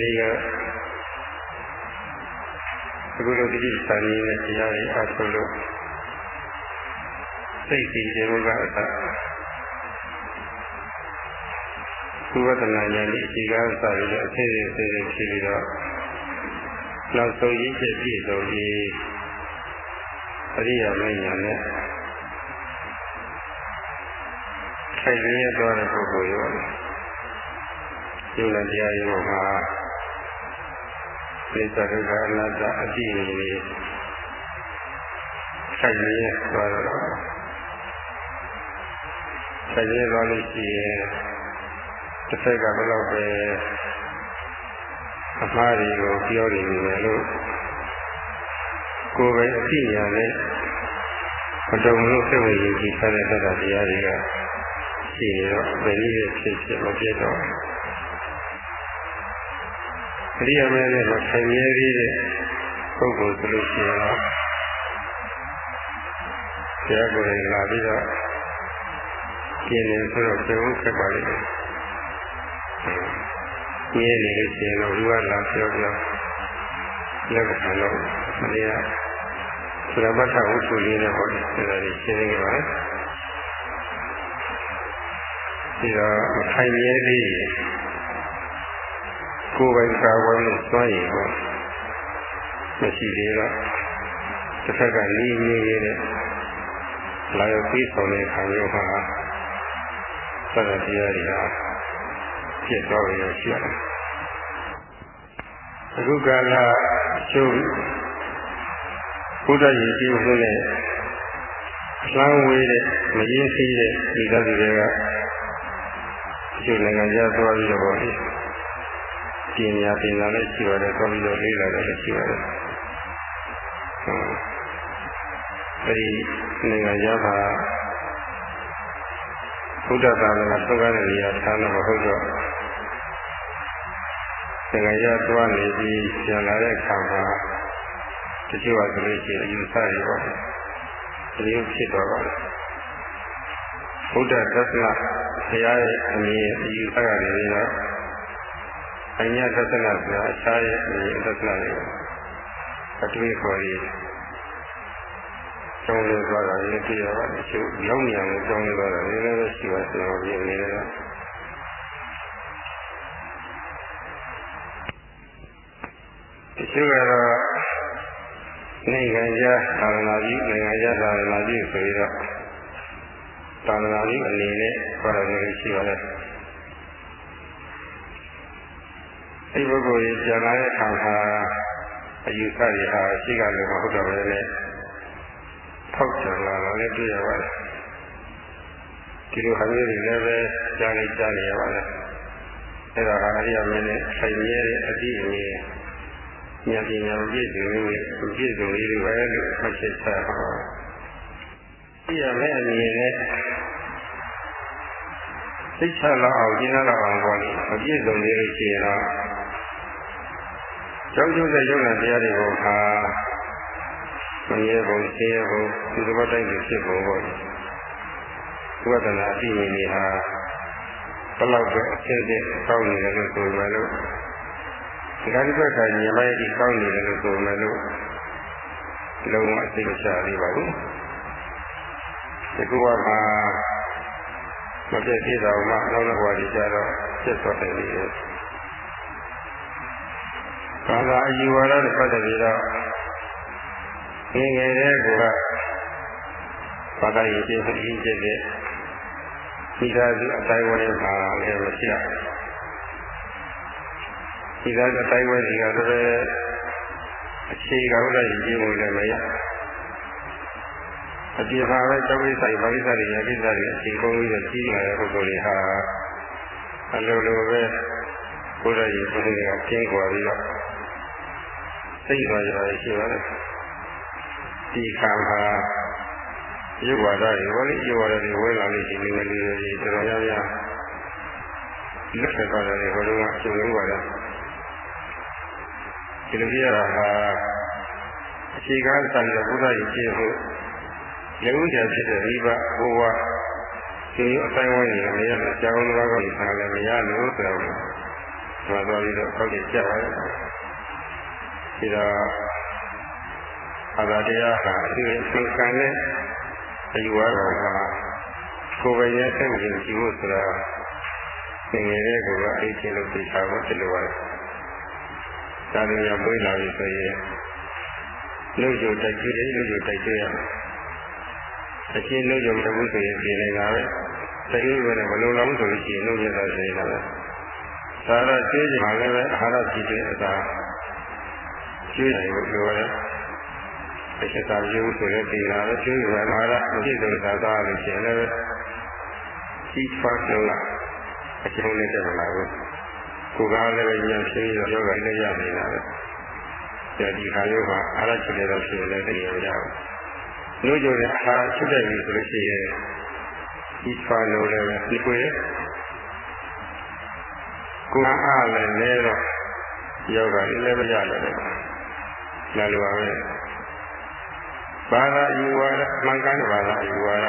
ဒီကအခုလိုတိတိစံနေနဲ့တရားတွေအားထုတ်လို့စိတ်စီခြင်းကအစသုဝတ္တနာဉာဏ်ဒီအခြေခံအစရတဲ့အသေးသေးသေးသေးဖြစ်ပြီးတော့နောက်ဆုံးရည်ချက်ပြည့်စုံပြီးအရိယာမဉာဏ်နဲ့ထိုင်ရသွားတဲ့ပုဂ္ဂိုလ်ရော ယုံနဲ့တရားရောမှာနိစ္စဒုက္ခအနတ္တအတိအမြင်ထိုင်ရသွားတော့ထိုင်ရသွားလို့ရှိရင်တစ်ဖက်ကဘယ်တော့ပဲအမှားတွေကိုပြောနေနေတယ်လို့ကိုယ်ပဲအသိဉာဏ်နဲ့မတုံလို့စိတ်ဝင်ကြည်ထားတဲ့သတ္တတရားတွေကရှိနေတော့ဘယ်နည်းဖြစ်ဖြစ်မပြတ်တော့ အရိယာမဲနဲ့မဆိုင်ရသေးတဲ့ပုဂ္ဂိုလ်ဆိုလို့ရှိရင်တော့တရားကိုယ်ရင်လာပြီးတော့ကျင်းနေဆိုတော့ပြုံးဆက်ပါလိမ့်မယ်။ကျင်းနေလို့ရှိရင်တော့လူကလာပြောပြောလက်ခံတော့မရသုရပတ်ထဝုစုလေးနဲ့ဟောတယ်ဒါတွေရှင်းနေကြပါလား။ဒီတော့မခိုင်ရဲသေး ကိုယ်ပိုင်ကာဝယ်လို့စွန့်ရည်ပေါ့မရှိသေးတော့တစ်ခါကနီးနေရတဲ့လာရောက်ပြီးဆောင်တဲ့ခံရုံမှာသတ္တတရားတွေဟာပြည့်တော်ရရှိရတယ်အခုကာလကျုပ်ဘုရားရည်ကြီးမှုနဲ့လှမ်းဝေးတဲ့မရင်းသေးတဲ့ဒီသတ္တတွေကကျုပ်နိုင်ငံခြားသွားပြီးတော့ ပေါ့ပညာပညာလည်းရှိပါတယ်သွားပြီးတော့လေ့လာတယ်လည်းရှိပါတယ်အဲဒီနိုင်ငံခြားမှာဘုဒ္ဓဘာသာကသုံးကားတဲ့နေရာဌာနမဟုတ်တော့နိုင်ငံခြားသွားနေပြီးပြန်လာတဲ့အခါမှာတချို့ကဆိုလို့ရှိရင်အယူဆတွေပေါ့ဒီလိုဖြစ်တော့ပါဘုဒ္ဓသစ္စနာဘုရားရဲ့အမြင်အယူဆကနေပြီးတော့ အညာသစ္စနာဆိုတာအခြားရဲ့အမြင်သစ္စနာတွေအတွေ့အခေါ်တွေကျောင်းလို့သွားတာလည်းပြရပါတယ်သူရောက်နေအောင်ကျောင်းလို့သွားတာလည်းလည်းရှိပါစေတော့ဒီအနေနဲ့ကတချို့ကတော့နိုင်ငံခြားသာသနာ့ကြီးနိုင်ငံခြားသာသနာ့ကြီးဆိုပြီးတော့သာသနာ့ကြီးအနေနဲ့ခေါ်တယ်လို့ရှိပါတယ် ဒီပုဂ္ဂိုလ်ကြီးပြန်လာတဲ့အခါမှာအယူဆတွေဟာရှိကလည်းမဟုတ်တော့ဘဲနဲ့ထောက်ချလာတာလည်းတွေ့ရပါတယ်ဒီလိုဟာမျိုးတွေလည်းပဲကြားနေကြားနေရပါတယ်အဲ့ဒါဟာအရိယာမင်းနဲ့ဆိုင်ရဲတဲ့အတိအမြင်ဉာဏ်ပညာပြည့်စုံလေးပြည့်စုံလေးတွေပဲလို့မှတ်ချက်ချပါအရိယာမင်းအမြင်နဲ့စိတ်ချလောက်အောင်ကျင်းလောက်အောင်ပေါ့လေမပြည့်စုံသေးလို့ရှိရင်တော့ ကျောင်းကျုပ်တဲ့ယုံနာတရားတွေကိုဟာမမြဲပုံဆင်းရဲပုံဒီသဘောတိုင်းဖြစ်ပုံပေါ့သုဝတ္တနာအပြည့်အမြင်ဟာဘလောက်ပဲအစစ်အစစ်ကောင်းနေတယ်လို့ဆိုမှလို့ဒီကနေ့ဘက်ကညီမရဲ့ဒီကောင်းနေတယ်လို့ဆိုမှလို့လုံးဝအသိမချသေးပါဘူးဒီကုဝမှာမပြည့်သေးတော့မှနောက်နောက်ဘဝကြီးကြတော့ဖြစ်သွားတယ်လေ ဘာသာအယူဝါဒနဲ့ပတ်သက်ပြီးတော့ငယ်ငယ်တဲ့ကဘာသာရေးခြင်းအင်းကျက်တဲ့ဒီသာစုအတိုင်းဝဲမှာလည်းမရှိရဒီသာစုအတိုင်းဝဲကြီးကတော့အခြေခံဥဒ္ဒရေးခြင်းကိုလည်းမရအပြည့်ပါပဲကျောင်းကိစ္စတွေဘာကိစ္စတွေရကိစ္စတွေအခြေကုန်ပြီးတော့ကြီးလာတဲ့ပုဂ္ဂိုလ်တွေဟာအလိုလိုပဲဘုရားကြီးဘုရားကကျင်းကွာပြီးတော့ သိသွားကြရရှိပါတယ်ဒီခံဟာရုပ်ဝါဒတွေဘောလေးရုပ်ဝါဒတွေဝဲလာလို့ရှိနေတယ်လူတွေတော်တော်များများလက်ဆက်သွားတယ်ဟိုတုန်းကအကျုံးလုံးပါလားဒီလိုပြရတာဟာအခြေခံစံတဲ့ဘုရားရဲ့ကျင့်ဖို့ရုပ်ကြဖြစ်တဲ့ရိဘဘဝဒီအတိုင်းဝိုင်းနေမရတဲ့အကြောင်းတော်ကိုဆံလည်းမရလို့ဆိုတော့မှာသွားပြီးတော့ဟောက်ကြကြပါတယ် ဒီတော့အာသာတရားဟာအရှင်သင်္ကန်းနဲ့အယူဝါဒမှာကိုယ်ပဲရဲ့စိတ်ကိုကြည့်ဖို့ဆိုတာငငယ်တဲ့ကောအဲ့ဒီလိုသိချာဖို့ဖြစ်လို့ပါတယ်ဒါလိုရပွေးလာပြီဆိုရင်လူကျိုတိုက်ကြည့်တယ်လူကျိုတိုက်ကြည့်ရမယ်အရှင်းလူကျိုမဟုတ်ဘူးဆိုရင်ပြင်နေတာပဲတတိယပဲဘယ်လိုလဲဆိုလို့ရှိရင်လူကျိုတာဆိုရင်လည်းသာရကျွေးကြမှာလည်းပဲအာဟာရကြည့်တဲ့အသာ ကျွေးတယ်လို့ပြောရတယ်အချက်သာရုပ်ဆိုတဲ့ဒီလာပဲကျွေးရအာဟာရအပြည့်စုံသာသာလို့ရှိရင်လည်းကြီးထွားလို့လားအကျုံးနဲ့တက်လာဘူးကိုယ်ကလည်းပဲဉာဏ်ရှိရောယောဂလည်းရနေတာပဲဒီခါမျိုးမှာအာရချစ်တယ်တော့ရှိရင်လည်းတည်ရကြဘူးလို့ကြတဲ့အာချစ်တယ်ပြီဆိုလို့ရှိရင်ဒီဖာလို့လည်းဒီကိုယ်ကိုယ်အားလည်းလဲတော့ယောဂလည်းမရတော့တယ် လာလိုပါပဲဘာသာယူဝါဒမှန်ကန်ဘာသာယူဝါဒ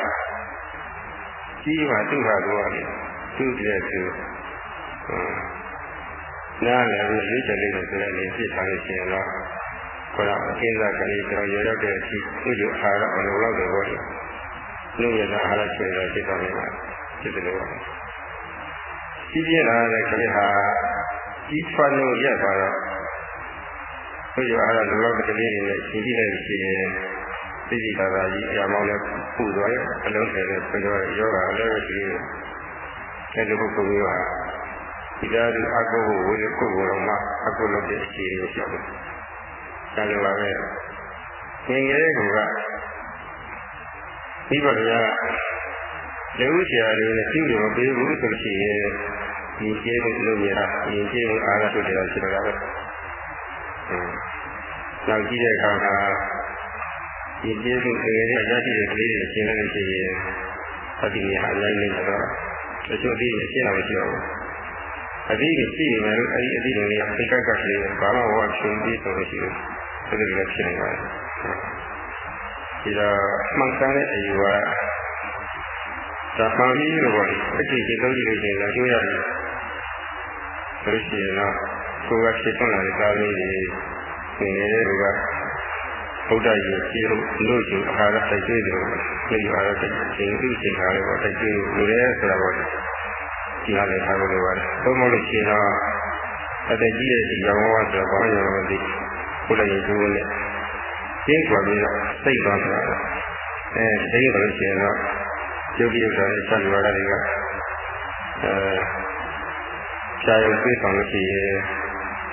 ကြီးပါသူ့ဟာတော့သူ့ရဲ့သူနားလည်းရွေးချယ်လိုက်တဲ့ဆိုတဲ့နေပြစ်ထားလို့ရှိရင်တော့ခေါ်တော့အင်းစားကလေးတော်ရရောက်တဲ့အထိသူ့ရဲ့အာဟာရအလုံးလောက်တယ်ပေါ့လေလူရဲ့အာဟာရချွေတော့ဖြစ်သွားနေတာဖြစ်တယ်လို့ကြီးပြင်းလာတဲ့ကလေးဟာကြီးထွားလို့ရက်သွားတော့ သူ့ရဲ့အာဟာရလုံလောက်တဲ့ကလေးတွေနဲ့ရှင်းကြည့်လိုက်ရှိရင်သိသိသာသာကြီးအရာမောင်းနဲ့ပူသွားရဲ့အလုံးထဲနဲ့ပြေတော့ယောဂလည်းပဲရှိတယ်အဲဒီပုဂ္ဂိုလ်မျိုးဟာဒီကားဒီအကုဝိကိုယ်ကိုယ်တော်မှာအကုလုပ်တဲ့အခြေအနေရှိတယ်။ဒါလိုပါပဲ။ငင်ငယ်ကမိဘတွေကလူဆရာတွေနဲ့ပြုလို့မပေးဘူးဆိုလို့ရှိရင်ဒီကျေးဇူးလုပ်ရတာဒီကျေးဇူးအားရထုတ်တယ်ရှိတော့တာပဲ။ဟုတ်။ နောက်ကြည့်တဲ့အခါမှာဒီကျေးဇူးတွေရရှိတဲ့ကလေးတွေရှင်းလို့ရှိရင်အတိအဟာအလိုက်နေတော့တချို့အသေးတွေရှင်းတာမရှိတော့ဘူးအသေးတွေရှိနေတယ်အဲဒီအသေးတွေကစိတ်ကက်ကလေးဘာမှဝါဖြုံပြီးဆိုလို့ရှိရင်အဲဒီလိုဖြစ်နေပါတယ်ဒီတော့မှန်ကန်တဲ့အယူဝါဒဒါမှန်ပြီးလို့ပေါ့အကြည့်ကြည့်သုံးကြည့်လို့ရှိရင်လည်းကျိုးရတယ်ဆိုလို့ရှိရင်တော့ ကိုယ်ကဖြစ်ထွန်းလာတဲ့သားလေးတွေနေနေတဲ့လူကဘုဒ္ဓရဲ့ခြေလို့လို့ကျအာဟာရတိုက်ကျွေးတယ်လို့ဒီအာဟာရတိုက်ခြင်းသူချိန်ထားတယ်ပေါ့တိုက်ကျွေးလို့ရဲဆိုတာပေါ့ဒီဟာလည်းထားလို့လိုပါတယ်။သို့မဟုတ်လို့ရှိရင်တော့အသက်ကြီးတဲ့ဒီရောင်းဝါဆိုတော့ဘာမှမသိဘုရားရဲ့ကျိုးနဲ့ကျင်းသွားပြီးတော့စိတ်သွားတာ။အဲသိရလို့ရှိရင်တော့ယုတ်တိယုတ်တာနဲ့ဆက်လူရတာတွေကအဲဖြာရုပ်သိဆောင်လို့ရှိရင်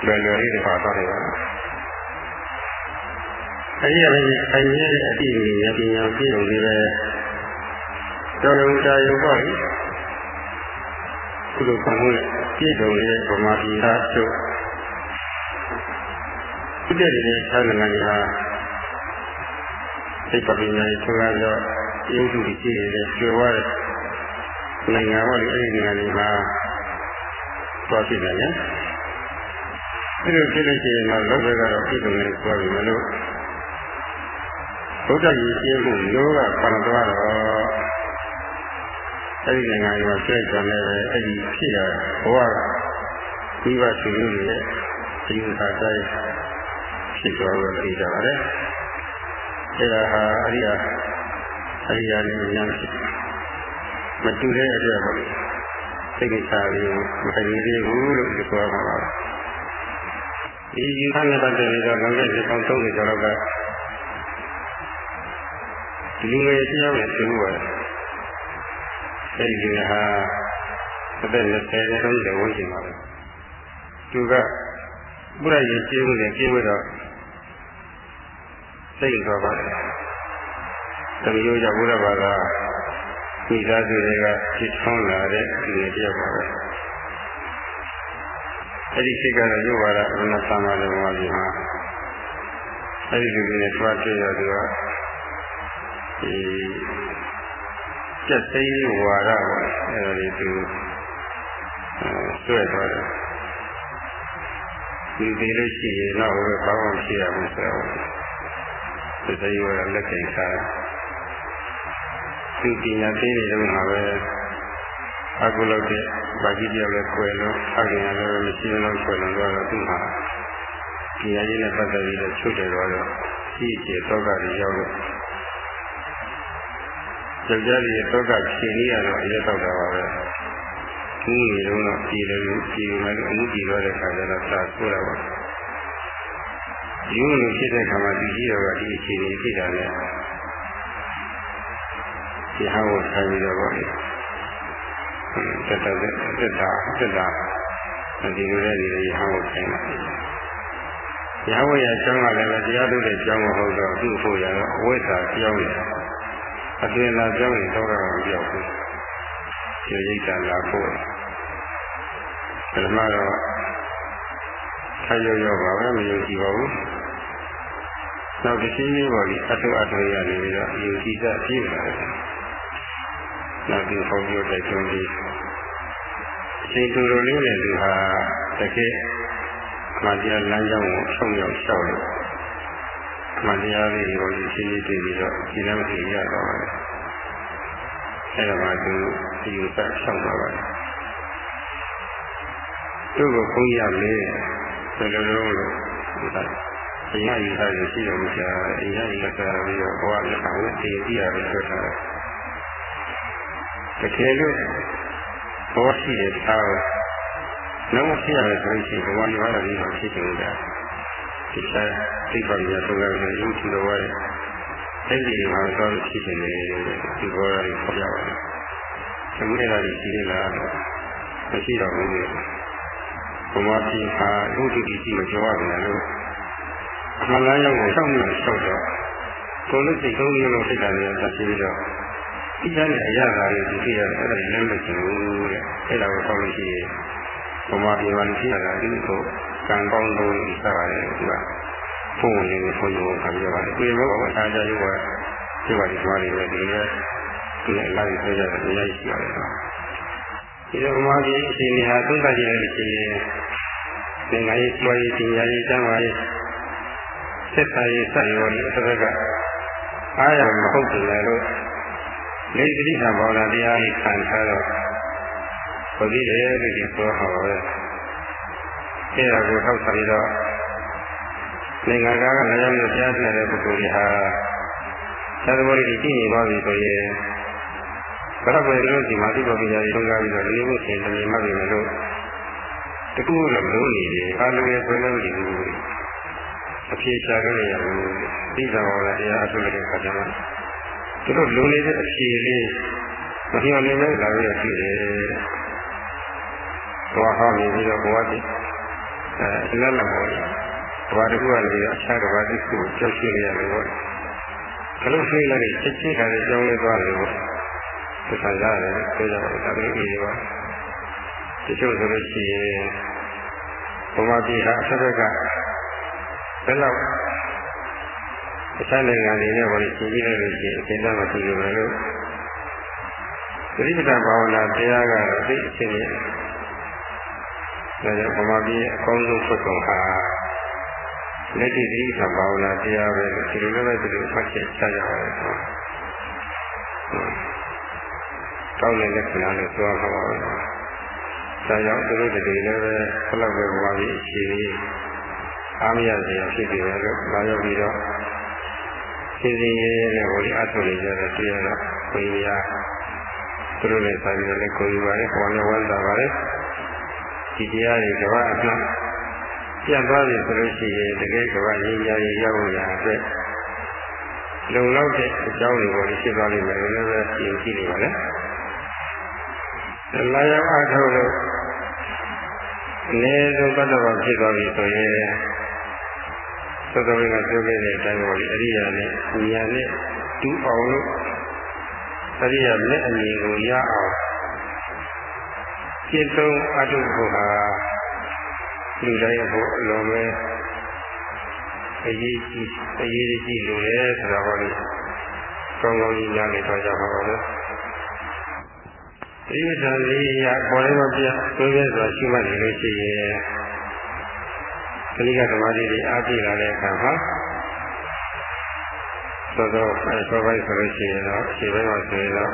လွယ်လွယ်လေးတွေပါသွားတယ်ပါအဲဒီအရင်အရင်အတိအကျပညာပြည့်စုံပြီးပဲတော်လုံးတာရုပ်ပေါ့လေကုသိုလ်ကံမှုပြည့်စုံတဲ့ဗမာပြည်သားတို့ဒီတဲ့တဲ့ဆန္ဒနိုင်ငံဟာစိတ်ပညာရေးဆိုတော့ယုံကြည်ကြည့်နေတဲ့ကျွယ်ဝတဲ့နိုင်ငံပေါ့လေအဲဒီနိုင်ငံတွေမှာသွားဖြစ်တယ် နော်အဲလိုဖြစ်လို့ရှိရင်တော့လောကကတော့ပြည့်စုံနေသွားပြီမလို့ဘုရားကြီးရှင်းဖို့လောကပန်သွားတော့အဲ့ဒီနိုင်ငံမှာပြည့်စုံနေတယ်အဲ့ဒီဖြစ်ရဘဝကဒီဘသူတွေရဲ့ဒီဥစ္စာတိုင်းဖြစ်သွားလို့သိကြပါတယ်အဲ့ဒါဟာအရိယာအရိယာနဲ့ဉာဏ်ဖြစ်မတူတဲ့အတွက်ပါစိတ်ကိစ္စလေးမတည်သေးဘူးလို့ပြောရမှာပါ ဒီယူခနဲ့ပတ်သက်ပြီးတော့လောကကြီးပေါင်း30ကျော်လောက်ကဒီလူငယ်တယောက်နဲ့ပြောပါတယ်အဲဒီလူငယ်ဟာအသက်20 30ဝန်းကျင်ပါပဲသူကဘုရားရဲ့ကျေးဇူးနဲ့ကျေးဇူးတော့စိတ်သွားပါတယ်တမျိုးကြောင့်ဘုရားဘာသာဒီသားစုတွေကဖြစ်ထွန်းလာတဲ့လူငယ်တယောက်ပါပဲ အဲ့ဒီစိတ်ကတော့ရုပ်ပါဒအမှန်သာမန်တော်မှာဒီမှာအဲ့ဒီလူတွေနဲ့တွားတွေ့ရသူကဒီစက်သိမ်းဝါရပေါ့အဲ့ဒါလေးသူဆွဲသွားတယ်ဒီဒီလို့ရှိရင်တော့ဘယ်ဘာမှမရှိရဘူးဆိုတော့စက်သိမ်းဝါရလက်ခံထားသူပညာသိနေတယ်မှာပဲအကုလုပ်တဲ့ ဘာကြီးတယောက်လည်းကွယ်လို့အခင်ရလည်းမရှိလို့ကွယ်လို့တော့သူ့မှာဒီအရေးနဲ့ပတ်သက်ပြီးတော့ချုပ်တယ်တော့ရှိရှိတော့ကတွေရောက်လို့ယောက်ျားကြီးတော့ကဖြေနေရတော့အရက်တော့တာပါပဲဒီလိုတော့ပြည်တယ်လို့ပြည်မယ်လို့အမှုပြည်တော့တဲ့ခါကျတော့သာဆိုးတာပါဒီလိုဖြစ်တဲ့ခါမှာဒီကြီးတော်ကဒီအခြေအနေဖြစ်တာနဲ့ဒီဟာကိုဆိုင်ပြီးတော့ ပေါ့လေတက်တက်တက်တာတက်တာဒီလိုလေးဒီဟာကိုဆိုင်တာရဟဝရအကြောင်းကလည်းတရားထုတ်တဲ့အကြောင်းမဟုတ်တော့သူ့ဖို့ရတော့အဝိဇ္ဇာကြောင်းနေအပြင်လာကြောင်းနေတော့တော့မပြောက်ဘူးဒီရိတ်တာလာဖို့ပထမတော့ဆာရောရောပါပဲမယုံကြည်ပါဘူးနောက်တစ်ချိန်လေးပေါ်ပြီးအထုအထုရနေပြီးတော့ယုံကြည်တတ်ပြည့်လာတယ် နောက်ဒီဖော်ပြတဲ့ကျုံးပြီးအချိန်တူတူလေးနဲ့သူဟာတကယ်မှန်တရားလမ်းကြောင်းကိုဆုံးရောက်လျှောက်လို့မှန်တရားလေးကိုရှင်းရှင်းသိပြီးတော့ဒီလမ်းကြီးရတော့တယ်အဲ့ဒါမှသူဒီဥစ္စာလျှောက်သွားပါတယ်သူ့ကိုဘုန်းကြီးကမေးဘယ်လိုလုပ်လို့ဒီကအရင်ကယူထားလို့ရှိတော်မူရှာအရင်ကယူထားပြီးတော့ဘဝလက်ခံနဲ့တည်ကြည့်ရတယ်ဆိုတော့ တကယ်လို့ဘောရှိတဲ့သားကိုလုံးဖြစ်ရတယ်ဆိုလို့ရှိရင်ဘဝယူရတာပြီးတော့ဖြစ်နေကြဒီစားသိပါရတော့လည်းရုပ်ထူတော်ရတယ်အဲ့ဒီမှာတော့ဖြစ်နေတယ်ဒီဘောရည်ပြောရအောင်သမီးရာကြီးရှိနေလားမရှိတော့ဘူးဘဝပြည်ဟာဥဒိတိရှိမပြောရတယ်လို့အမှန်တရားကိုရှောက်နေရှောက်တော့ကိုယ်လုံးစိတ်သုံးမျိုးလုံးစိတ်ဓာတ်တွေတက်ပြီးတော့ ဒီကနေ့အရာဓာတ်တွေဒီပြရတယ်အဲ့ဒါလည်းမလို့ချင်ဘူးတဲ့အဲ့ဒါကိုဆောက်လို့ရှိရင်ဘဝပြည်မှာဖြစ်ရတာဒီကိုကံကောင်းလို့စပါတယ်သူကပုံဝင်နေပုံရုံခံရပါတယ်ဒီလိုမျိုးအားကြရုပ်ကဒီပါဒီသွားနေတယ်ဒီလိုဒီလိုက်ဆွဲကြတယ်အများကြီးရှိပါတယ်ဒီလိုမှာဒီအချိန်ဟာသုံးသပ်ကြည့်လို့ရှိရင်သင်္ဃာရေး၊ကျွားရေး၊ပညာရေး၊ကျမ်းမာရေးသက်သာရေးစရောဒီအစကအားရမဟုတ်တယ်လို့ လေတိဟာဘောဓတရားကြီးခံထားတော့ဘုရားရဲ့လို့ဒီပြောဟောပဲအဲ့ဒါကိုထောက်ဆောင်ပြီးတော့နိုင်ငံကားကလည်းရောက်ကြားနေတဲ့ပုဂ္ဂိုလ်တွေဟာသတ္တဝါတွေကြည့်နေပါပြီဆိုရင်ဘရဘယ်လိုဒီမှာဒီလိုပညာရေးသုံးကားပြီးတော့ဒီလိုရှင်တမင်မှတ်ပြီလို့တကူလည်းမလို့နေတယ်အားလုံးရဲ့ဆွေးနွေးနေဘူးအဖြေရှာကြရဘူးသိတာပါလားတရားအထုတဲ့ခါကျမှ သူတို့လုံနေတဲ့အဖြေလေးမပြောင်းနေမဲ့လာပြီးတော့ရှိတယ်ဘဝဟောနေပြီးတော့ဘဝတည်းအဲလက်လက်ပေါ်ဘဝတစ်ခုကနေပြီးအခြားတစ်ပါးတစ်ခုကိုကြောက်ရှိနေရတယ်ပေါ့ဘလို့ရှိလိုက်ချက်ချင်းခါလေးကြောင်းလေးသွားတယ်ပေါ့ဒီခံစားရတယ်ပြောကြပါဦးဒါပေမဲ့ဒီပါတချို့ဆိုလို့ရှိရင်ဘုမာတိဟာအဆက်ကဘယ်လောက် အခြားနိုင်ငံတွေနဲ့ဘာလို့ရှင်းကြည့်လိုက်လို့ရှိရင်အရှင်းသားမရှိဘူးလို့သတိပဋ္ဌာန်ဘာဝနာတရားကတော့သိအချင်းချင်းဒါကြောင့်ဘုမာတိအကောင်းဆုံးဖွတ်ကုန်ဟာလက်တိသတိပဋ္ဌာန်ဘာဝနာတရားပဲဒီလိုလည်းပဲဒီလိုဖတ်ချက်ချကြပါတယ်ဆိုကောင်းတဲ့လက္ခဏာလို့ပြောရမှာပါပဲဒါကြောင့်သူတို့တည်းလည်းပဲဘယ်လောက်ပဲဘဝကြီးအခြေကြီးအားမရစေဖြစ်ပြီပဲလို့လာရောက်ပြီးတော့ စီစီရဲရဲနဲ့ဟိုဒီအထုနေကြတဲ့တရားတော့ကိုကြီးရသူတို့လည်းဆိုင်တယ်လည်းကိုကြီးပါလေဟောလည်းဝမ်းသာပါလေဒီတရားတွေကဘာအနှံ့ပြတ်သွားပြီဆိုလို့ရှိရင်တကယ်ကဘာရင်းကြရရောက်ရအတွက်လုံလောက်တဲ့အကြောင်းတွေကိုဖြစ်သွားလိမ့်မယ်လို့လည်းသိကြည့်နေပါလေလာရောက်အထုတ်လို့အနည်းဆုံးတတ်တော်ဖြစ်သွားပြီဆိုရင် သတ္တဝိကပြောခဲ့တဲ့အတိုင်းပေါ်ဒီအရိယာနဲ့ဉာဏ်နဲ့တူအောင်လို့အရိယာလက်အမြင်ကိုရအောင်ကျင့်သုံးအထုဖို့ဟာလူတိုင်းဖို့အလုံးပဲအရေးကြီးအရေးကြီးလို့လေဆိုတာဟောလို့ကောင်းကောင်းကြီးညားနေတော့ကြပါတော့လေဒီသံလေးရပေါ်လေးမပြသွေးပြစွာရှိမှနေလို့ရှိရင် ကလိကသမားလေးတွေအားပြလာတဲ့အခါမှာသောသောအဲသောပိုင်းဆိုလို့ရှိရင်တော့အချိန်ပိုင်းမှာဆိုရင်တော့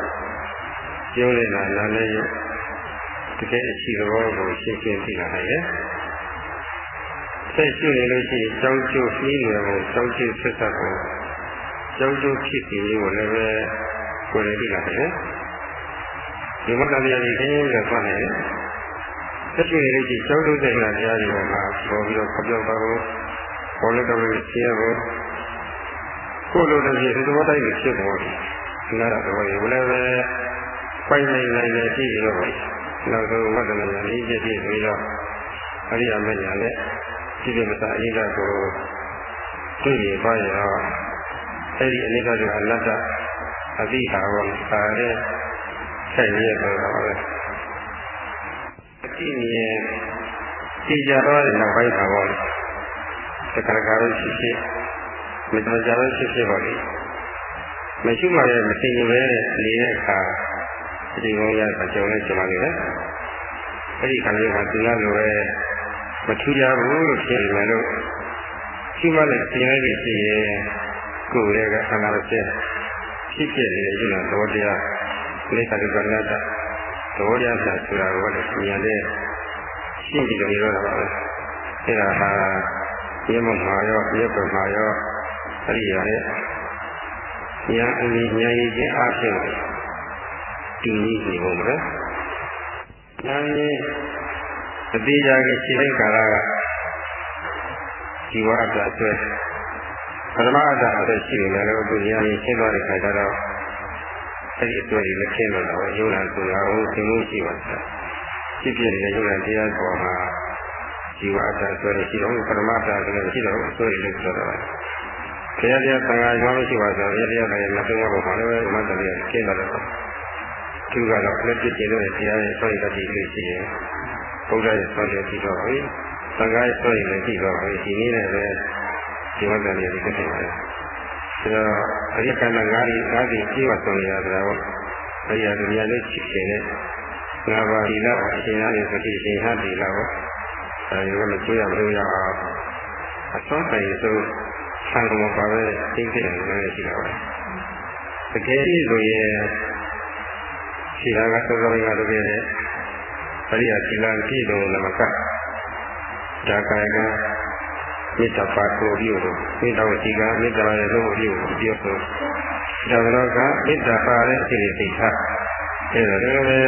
ကျိုးနေတာနားလေးရုပ်တကယ်အရှိသဘောကိုရှင်းရှင်းသိလာနိုင်တယ်ဆက်ရှိနေလို့ရှိရင်ကြောင်းကျိုးပြီးနေဖို့ကြောင်းကျိုးဆက်ဆက်ဖို့ကြောင်းကျိုးဖြစ်စီမျိုးကိုလည်းပဲကိုယ်လည်းသိလာတယ်ဒီမတ္တတရားကြီးခင်းရင်းနဲ့သွားနေတယ် ဆက်ရှိနေလို့ရှိရင်ကြောင်းကျိုးတဲ့တရားတွေမှာပေါ်ပြီးတော့ခပြောပါဖို့ဘောလည်းတော့ရှင်းရဖို့ကိုယ်လိုတည်းဒီသဘောတိုင်းကိုဖြစ်ဖို့နားတော့ဘယ်လိုလဲပိုင်နိုင်နိုင်နေကြည့်ရတော့နောက်ဆုံးမတ္တနာလေးကြည့်ကြည့်ပြီးတော့အရိယာမညာနဲ့ဒီလိုမသာအနိဒကိုတွေ့ရပါရောအဲ့ဒီအနိဒကအနတ္တအသိဟာဝပါတဲ့ဆက်ရတော့ပါပဲ အတိမြင်ကြည်ကြတော့တဲ့နောက်ပိုင်းပါပေါ့တခါတခါလို့ရှိရှိမကြကြလို့ရှိရှိပါလိမ့်မရှိမှလည်းမသိရင်ပဲနေတဲ့အခါဒီကုန်းရတာကြုံလဲကြုံပါလိမ့်မယ်အဲ့ဒီခါလေးမှာသူကလိုပဲမထူကြဘူးလို့ဖြစ်နေလို့ရှိမှလည်းသိရပြီရှိရင်ကိုယ်ရဲ့အခန္ဓာတစ်ချက်ဖြစ်ဖြစ်နေတဲ့ဒီလိုသဘောတရားလိခာတိကနာတသ ဘောတရားဆိုတာကိုလည်းဉာဏ်နဲ့ရှင်းပြီးတော့ပြောတာပါပဲအဲ့ဒါဟာရေမမှာရောရေပမှာရောအဲ့ဒီရတဲ့ဉာဏ်အမိဉာဏ်ရည်ချင်းအဖြစ်တူညီနေဖို့မလဲဉာဏ်ရည်အသေးကြကြီးရှိတဲ့ကာလကဒီဝအတ္တဆွဲပရမအတ္တအသက်ရှိနေတယ်လို့သူဉာဏ်ရည်ရှင်းသွားတဲ့ခါကျတော့ အဲ့ဒီအတွက်ကြီးလက်ခင်းလို့တော့ယုံနာဆိုတာကိုသင်မှုရှိပါတယ်ဖြစ်ဖြစ်နေတဲ့ယုံနာတရားပေါ်မှာဒီဝအတ္တဆွဲရှိတော့ပရမအတ္တဆိုလည်းရှိတော့ဆွဲလို့ဆိုတော့ဘုရားတရားသံဃာကျောင်းရှိပါဆိုဘုရားတရားလည်းမသိဘုရားလည်းမတည်းကျင်းတယ်လို့သူကတော့လက်ပြည့်တဲ့တရားရဲ့ဆွဲတတ်ပြီးလို့ရှိရင်ဘုရားရဲ့ဆွဲရပြီးတော့ပြီသံဃာရဲ့ဆွဲရလည်းပြီးတော့ပြီဒီနည်းနဲ့ပဲဒီဝတ္တလေးကိုသိပါတယ် ဒါတော့အရိကဏငါးဒီငါးဒီကြည့်ဝဆုံးရတာပေါ့ဘုရားဒုညာလေးချစ်ခြင်းနဲ့ငါးပါးဒီလောက်အရှင်အားဖြင့်သတိရှင်ဟာဒီလောက်အဲဒီကမကျွေးရမလို့ရအောင်အစွမ်းတိုင်ဆုံးဆံတော်ပါပဲသိတဲ့နေရှိတာပါတကယ်လို့ဆိုရင်ရှိတာကသောသောရတို့ရဲ့ပရိယာသီလပြည့်စုံလမကဒါကာယက မေတ္တာပါကိုပြုလို့မေတ္တာဝစီကမေတ္တာရဲ့လို့ပြုပြုဆိုဒါကတော့ကမေတ္တာပါတဲ့စိတ်စိတ်ထားအဲဒါလည်းပဲ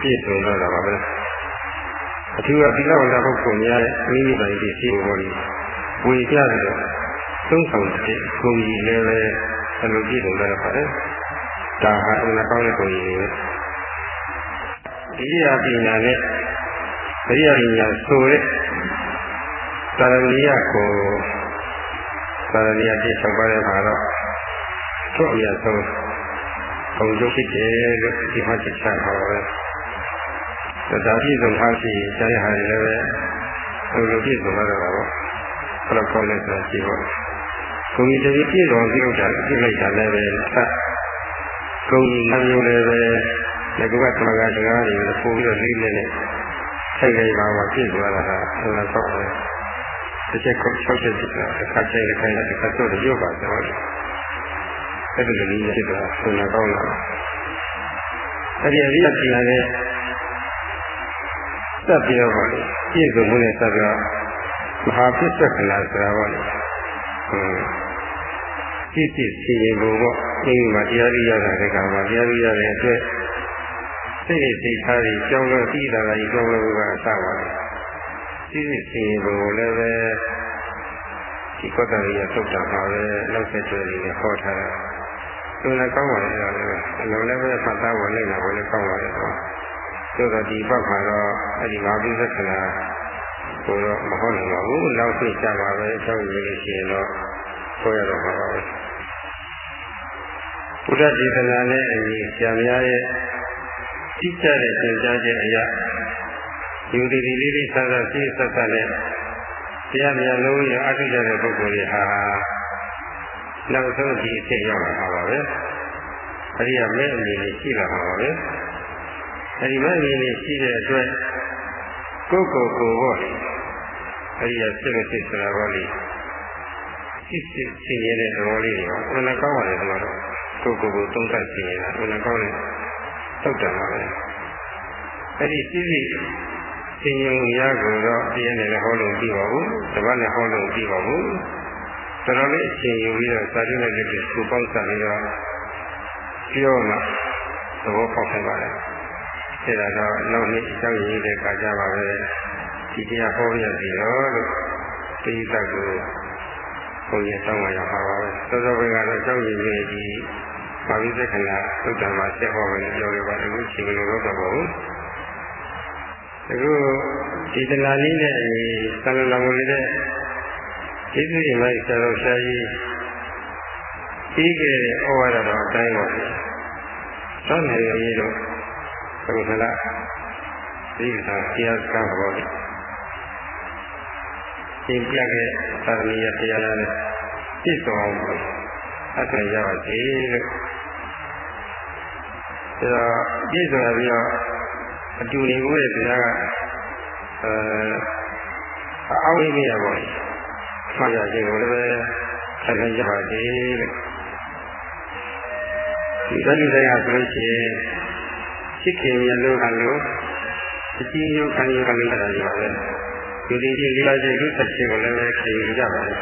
ပြည့်စုံတော့တာပါပဲအထူးကသီလဝန္တာပုဂ္ဂိုလ်များရဲ့မိမိပိုင်ဒီစီဘော်ဒီဝေကြတယ်သုံးဆောင်တဲ့ဂုဏ်ကြီးလည်းပဲအလိုပြည့်စုံတော့ပါတယ်ဒါဟာအမှန်ကောင်းတဲ့ဂုဏ်ကြီးတွေဒီရပညာနဲ့ပရိယပညာဆိုတဲ့ သာရဏိယကိုသာရဏိယတိဆောက်ပါတဲ့ခါတော့သူ့အရာဆုံးဘုံကျုပ်ဖြစ်တယ်လို့ဒီမှာချက်ချပါပဲဒါပြည့်စုံထားရှိကျတဲ့ဟာတွေလည်းပဲဘုံကျုပ်ပြည့်စုံလာတော့ပါဘယ်လိုကောင်းလဲဆိုတာကြည့်ပါဘုံကြီးတည်းပြည့်စုံပြုတ်တာပြည့်လိုက်တာလည်းပဲသတ်ဂုံကြီးနှမျိုးလည်းပဲဒီကသမဂ္ဂတရားတွေပို့ပြီးတော့လေးလေးနဲ့ဆိုင်လိုက်ပါမှပြည့်သွားတာဟာအမှန်တော့ပဲ တစ်ချက်ကို၆ချက်ဖြစ်တာတစ်ခါချိန်တစ်ခါနဲ့တစ်ခါဆိုတော့ရုပ်ပါတော့အဲ့ဒီလိုလေးဖြစ်တာဆန္ဒကောင်းတာအဲ့ဒီအရိယတရားနဲ့စပ်ပြီးတော့ပြည့်စုံမှုနဲ့စပ်ပြီးတော့မဟာပစ္စကလာဆိုတာပေါ့လေဟုတ်ကြည့်ကြည့်စီရင်ဖို့ပေါ့ဒီမှာတရားရိရတာတဲ့ကမှာတရားရိရတဲ့အတွက်စိတ်စိတ်ထားပြီးကြောင်းလို့သိတာကကြီးကြောင်းလို့ကအစပါပဲ ကြည့်ကြည့်စီရင်ဖို့လည်းပဲဒီကောတရိယသုတ်တာမှာပဲနောက်ဆက်တွဲနေဟောထားတာသူလည်းကောင်းပါလေအဲ့ဒါလည်းအလုံးလည်းပဲဖတ်သားဝင်နေတာဝင်လည်းကောင်းပါလေတော့သို့တော့ဒီဘက်မှာတော့အဲ့ဒီငါးပြီးသက္ကနာကိုတော့မဟုတ်နိုင်ပါဘူးနောက်သိကြပါပဲအကြောင်းရင်းလို့ရှိရင်တော့ဆိုရတော့မှာပါပဲဘုရားဒေသနာနဲ့အညီဆရာများရဲ့တိကျတဲ့သင်ကြားချက်အရာ ယူဒီဒီလေးလေးဆန်းဆန်းသိဆက်ဆက်နဲ့တရားများလုံးရအထုကြတဲ့ပုဂ္ဂိုလ်တွေဟာနောက်ဆုံးဒီအဖြစ်ရောက်လာတာပါပဲအရိယာမဲ့အမြင်ရှိလာမှာပါပဲအဲဒီမဲ့အမြင်ရှိတဲ့အတွက်ကိုယ်ကိုယ်ကိုပေါ့အရိယာစိတ်မစိတ်ဆိုတာပေါ့လေစိတ်စိတ်ဆင်းရဲတဲ့သဘောလေးတွေပေါ့ဘယ်နှကောင်းပါလဲဒီမှာတော့ကိုယ်ကိုယ်ကိုသုံးသပ်ဆင်းရဲတာဘယ်နှကောင်းလဲသုတ်တံပါပဲအဲ့ဒီစိစိ သင်ញုံရကိုတော့တရားနဲ့လည်းဟောလို့ပြီးပါဘူးတပတ်နဲ့ဟောလို့ပြီးပါဘူးတော်တော်လေးအချိန်ယူပြီးတော့စာချုပ်နဲ့လည်းကိုပေါင်းစပ်ပြီးတော့ပြောမှသဘောပေါက်နိုင်ပါတယ်အဲဒါတော့နောက်နေ့အကြောင်းရင်းတဲ့ခါကြပါပဲဒီတရားဟောရစီတော့လို့ပိဋကကိုဘုန်းကြီးတောင်းပါရပါပါပဲသောသောဘင်ကတော့အကြောင်းရင်းရဲ့ဒီပါဠိစက္ကနာသုတ္တမှာဆက်ဟောမယ်ပြောရပါတယ်အခုချိန်လို့တော့တော့ပါဘူး အခုဒီတလာလေးနဲ့သံဃာတော်လေးတဲ့ကျေးဇူးရှင်မိုက်ဆရာတော်ဆရာကြီးပြီးခဲ့တဲ့ဩဝါဒတော်အတိုင်းပါပဲ။သောနေရည်တို့ဘုရားဒီကတရားစကားပါပဲ။သင်ပြခဲ့သာသမီရတရားနဲ့ပြည့်စုံအောင်အထင်ရပါစေလို့။ဒါပြည့်စုံပြီးတော့ အတူနေကိုရဲ့တရားကအဲအောင်းနေရပါ့။ဆွမ်းရခြင်းကိုလည်းအထင်ရပါစေလို့ဒီသတိတရားဆိုလို့ရှိရင်စိတ်ခင်ရလို့ကလို့အကြီးရုပ်ခံရခံရတာကြီးပါပဲဒီဒီဒီလေးပါးချင်းဒုသက်ခြင်းကိုလည်းခံယူကြပါလေ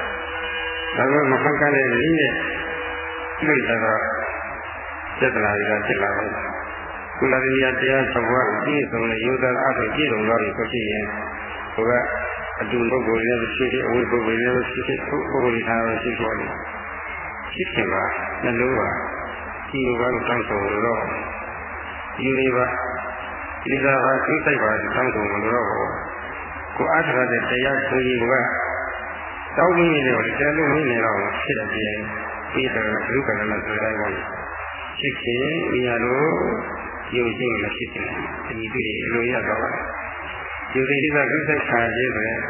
ဒါပေမဲ့မခံကတဲ့နည်းနဲ့ပြိတ္တာကပြဿနာတွေကဖြစ်လာတယ် ကုလရိယတရားသဘောအပြည့်စုံတဲ့ယောဂအထုပြည့်စုံသွားပြီဆိုဖြစ်ရင်ဟိုကအတူပုဂ္ဂိုလ်ရဲ့ရှိတဲ့အဝိပုဂ္ဂိုလ်ရဲ့ရှိတဲ့ပုဂ္ဂိုလ်ထားရရှိသွားတယ်ရှိခင်ပါနှလုံးပါဒီလိုပါလို့တောင်းဆိုလို့တော့ဒီလေးပါဒီသာဟာသိစိတ်ပါတောင်းဆိုလို့တော့ကိုအားထားတဲ့တရားဆိုရင်ကတောင်းပြီးနေတယ်တရားလို့နေနေတော့ဖြစ်တယ်ပြီးတော့ဘုကလည်းဆိုတိုင်းပါရှိခင်မိရလို့ ယုံကြည်မဖြစ်တယ်ဒီတွေ့လိုရတော့ပါဒီဒီကသိစိတ်ခါခြင်းဆိုရင်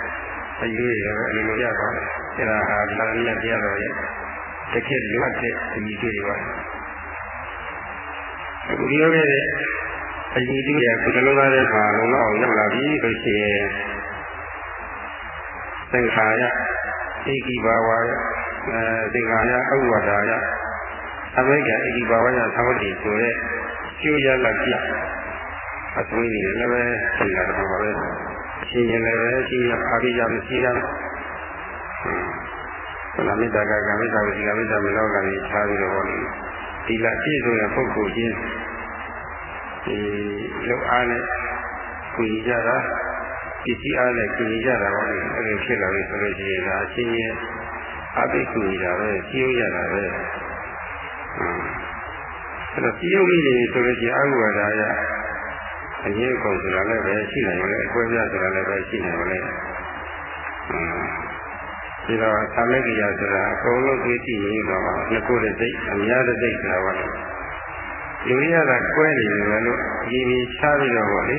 အယူရတော့အလိုရပါအဲ့ဒါဟာလာရတရားတော်ရဲ့တကယ်လွတ်တဲ့အညီတွေ့ပါအခုပြောခဲ့တဲ့အညီတူရကုသလုံးသားတဲ့ခါလုံလောက်အောင်ရောက်လာပြီလို့ရှိရင်သင်္ခါရဧကိဘာဝရအဲသင်္ခါရဥဝဒါရအဘိဓါဧကိဘာဝရသဝတိဆိုတဲ့ ကျိုးရလက်ပြအသွေးနေလည်းပဲသင်္ခါရပါပဲရှင်းရင်လည်းပဲရှင်းရအာရိယမရှိရဟုတ်လားမေတ္တာကကမေတ္တာဝစီကမေတ္တာမနောကလည်းခြားပြီးတော့ဟောလို့ဒီလာပြည့်စုံတဲ့ပုဂ္ဂိုလ်ချင်းဒီလောက်အားနဲ့ကိုကြီးကြတာပစ္စည်းအားနဲ့ကိုကြီးကြတာပေါ့လေအဲ့လိုဖြစ်လာပြီဆိုလို့ရှိရင်ဒါအချင်းချင်းအပိကူကြီးတာပဲစီယုံရတာပဲ အဲ့တော့စီယုံကြီးနေဆိုလို့ရှိရင်အကုဝဒါရအငြင်းကုန်ဆိုတာလည်းပဲရှိနိုင်တယ်အကွဲပြားဆိုတာလည်းပဲရှိနိုင်တယ်ဒီတော့သမဂိယဆိုတာအကုန်လုံးသိသိရင်တော့နှစ်ခုတဲ့စိတ်အများတဲ့စိတ်ဆိုတာပါလူရတာကွဲနေတယ်လို့ဒီဒီချားပြီးတော့ဗောလေ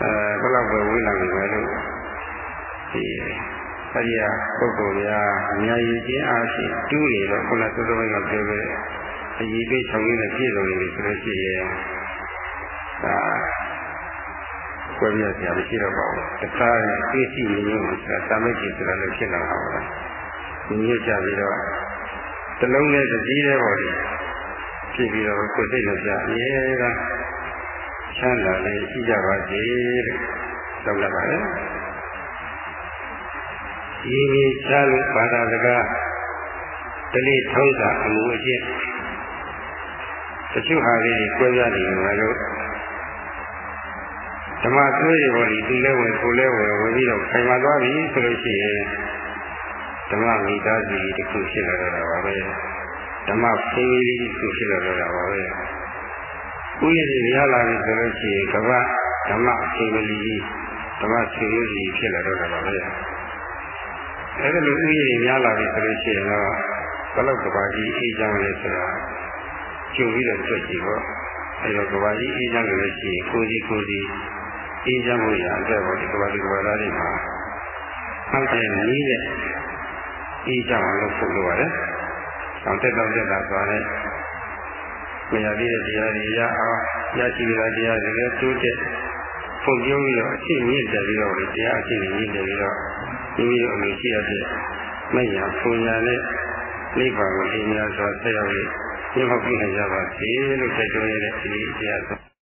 အဲဘယ်လောက်ပဲဝိလာနေပဲလို့ဒီအရိယာပုဂ္ဂိုလ်များအများကြီးချင်းအားဖြင့်တူးနေတော့ခုနသုသမီးကပြောခဲ့ အကြီးပိတ်ဆောင်ရင်းနဲ့ပြည့်စုံနေပြီဆိုလို့ရှိရင်ဒါကွဲပြားစရာမရှိတော့ပါဘူးတခါသိရှိနေရင်ဆိုတာသာမိတ်ကြီးဆိုတာလည်းဖြစ်လာပါဘူးဒီညစ်ကြပြီးတော့တလုံးနဲ့တစည်းနဲ့ပေါ့လေဖြစ်ပြီးတော့ကိုယ်စိတ်နဲ့ပြအမြဲတမ်းချမ်းသာလေးရှိကြပါစေလို့တောင်းလိုက်ပါတယ်ဒီနေ့ချလို့ဘာသာစကားတလေးထုံးတာအမှုအကျင့်တ ချို့ဟာလေးကွဲပြားနေမှာလို့ဓမ္မသွေးတွေပေါ်ဒီသူလဲဝင်ကိုလဲဝင်ဝင်ပြီးတော့ခိုင်မာသွားပြီဆိုလို့ရှိရင်ဓမ္မမိသားစုတစ်ခုဖြစ်လာတော့တာပါပဲဓမ္မဖေးလေးတစ်ခုဖြစ်လာတော့တာပါပဲဥယျာဉ်တွေရလာပြီဆိုလို့ရှိရင်ကမ္ဘာဓမ္မဖေးလေးဓမ္မဆွေမျိုးကြီးဖြစ်လာတော့တာပါပဲအဲ့ဒါလိုဥယျာဉ်တွေများလာပြီဆိုလို့ရှိရင်တော့ဘလောက်ကဘာကြီးအေးချမ်းလဲဆိုတာ ကြုံပြီးတော့တွေ့ကြည့်ပေါ့အဲ့တော့ကဘာကြီးအေးချမ်းလို့ရှိရင်ကိုကြီးကိုကြီးအေးချမ်းမှုရအတွက်ပေါ့ဒီကဘာဒီကဘာသားတွေမှာဟုတ်တယ်နည်းနဲ့အေးချမ်းအောင်လုပ်ဖို့လိုပါတယ်။ဆောင်တက်တော့တက်တာသွားတဲ့မရသေးတဲ့တရားတွေရအောင်ရရှိရတဲ့တရားတွေလည်းတိုးတက်ပုံပြုံးပြီးတော့အရှိမြင့်တယ်ပြီးတော့တရားအရှိမြင့်တယ်ပြီးတော့မိမိတို့အလိုရှိရတဲ့မညာပူညာနဲ့နိဗ္ဗာန်ကိုအင်းများစွာဆက်ရောက် ပြီးမြတ်ဖို့ပြနိုင်ကြပါစေလို့တိုက်တွန်းရတဲ့ဒီတရား